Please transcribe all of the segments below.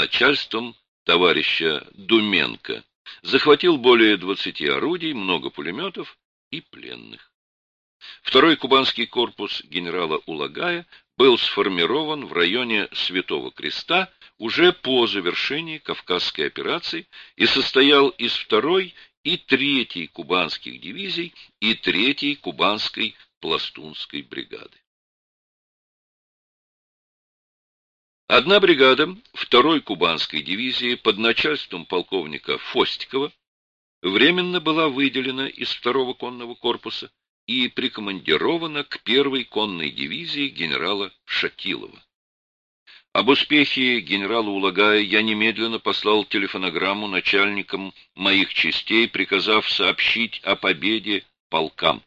начальством товарища Думенко, захватил более 20 орудий, много пулеметов и пленных. Второй кубанский корпус генерала Улагая был сформирован в районе Святого Креста уже по завершении Кавказской операции и состоял из второй и третьей кубанских дивизий и третьей кубанской пластунской бригады. Одна бригада второй кубанской дивизии под начальством полковника Фостикова временно была выделена из второго конного корпуса и прикомандирована к первой конной дивизии генерала Шатилова. Об успехе генерала Улагая я немедленно послал телефонограмму начальникам моих частей, приказав сообщить о победе полкам.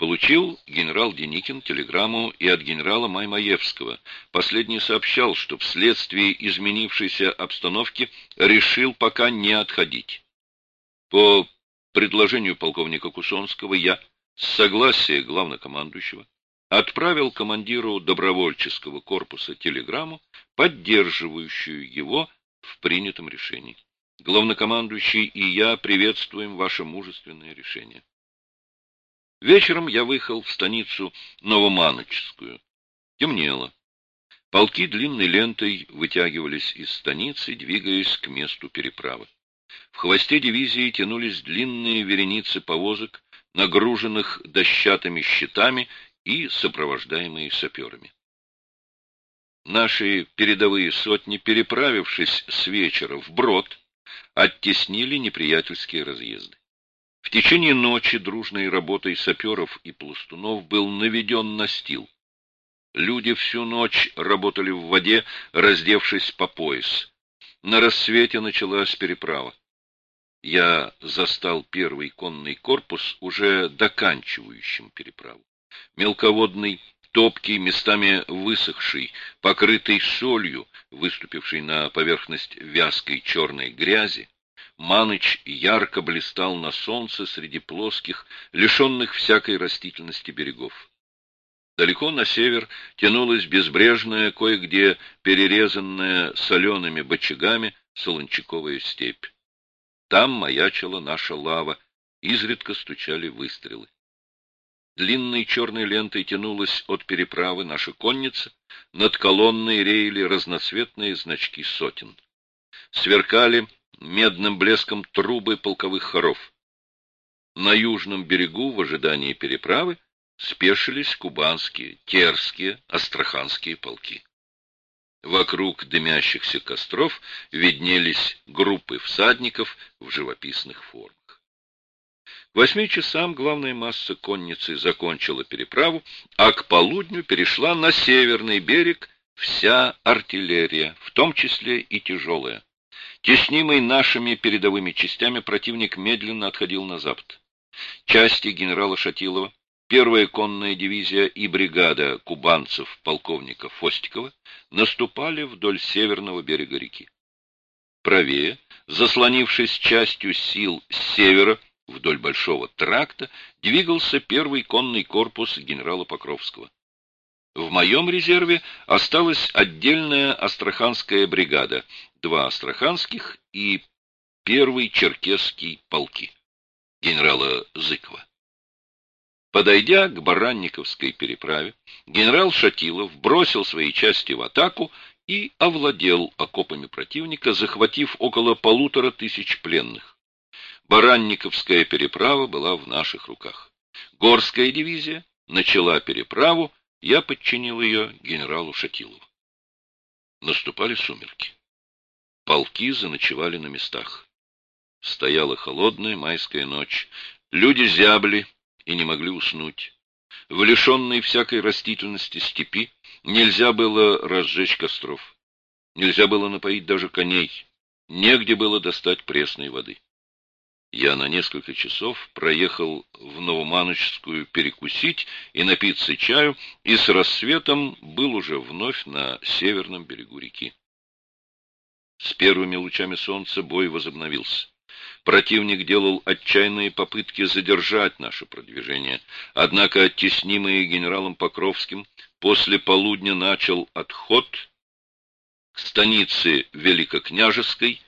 Получил генерал Деникин телеграмму и от генерала Маймаевского. Последний сообщал, что вследствие изменившейся обстановки решил пока не отходить. По предложению полковника Кусонского я, с согласия главнокомандующего, отправил командиру добровольческого корпуса телеграмму, поддерживающую его в принятом решении. Главнокомандующий и я приветствуем ваше мужественное решение. Вечером я выехал в станицу Новоманочскую. Темнело. Полки длинной лентой вытягивались из станицы, двигаясь к месту переправы. В хвосте дивизии тянулись длинные вереницы повозок, нагруженных дощатыми щитами и сопровождаемые саперами. Наши передовые сотни, переправившись с вечера в брод, оттеснили неприятельские разъезды. В течение ночи дружной работой саперов и пластунов был наведен настил. Люди всю ночь работали в воде, раздевшись по пояс. На рассвете началась переправа. Я застал первый конный корпус, уже доканчивающим переправу. Мелководный, топкий, местами высохший, покрытый солью, выступивший на поверхность вязкой черной грязи, Маныч ярко блистал на солнце среди плоских, лишенных всякой растительности берегов. Далеко на север тянулась безбрежная, кое-где перерезанная солеными бочагами солончаковая степь. Там маячила наша лава, изредка стучали выстрелы. Длинной черной лентой тянулась от переправы наша конница, над колонной реяли разноцветные значки сотен. Сверкали медным блеском трубы полковых хоров. На южном берегу, в ожидании переправы, спешились кубанские, терские, астраханские полки. Вокруг дымящихся костров виднелись группы всадников в живописных формах. К восьми часам главная масса конницы закончила переправу, а к полудню перешла на северный берег вся артиллерия, в том числе и тяжелая. Теснимый нашими передовыми частями противник медленно отходил на запад. Части генерала Шатилова, первая конная дивизия и бригада кубанцев полковника Фостикова наступали вдоль северного берега реки. Правее, заслонившись частью сил с севера вдоль Большого тракта, двигался первый конный корпус генерала Покровского. В моем резерве осталась отдельная астраханская бригада, два астраханских и первый черкесский полки генерала Зыкова. Подойдя к Баранниковской переправе, генерал Шатилов бросил свои части в атаку и овладел окопами противника, захватив около полутора тысяч пленных. Баранниковская переправа была в наших руках. Горская дивизия начала переправу, я подчинил ее генералу Шатилову. Наступали сумерки. Полки заночевали на местах. Стояла холодная майская ночь. Люди зябли и не могли уснуть. В лишенной всякой растительности степи нельзя было разжечь костров. Нельзя было напоить даже коней. Негде было достать пресной воды. Я на несколько часов проехал в Новоманочскую перекусить и напиться чаю, и с рассветом был уже вновь на северном берегу реки. С первыми лучами солнца бой возобновился. Противник делал отчаянные попытки задержать наше продвижение, однако оттеснимый генералом Покровским после полудня начал отход к станице Великокняжеской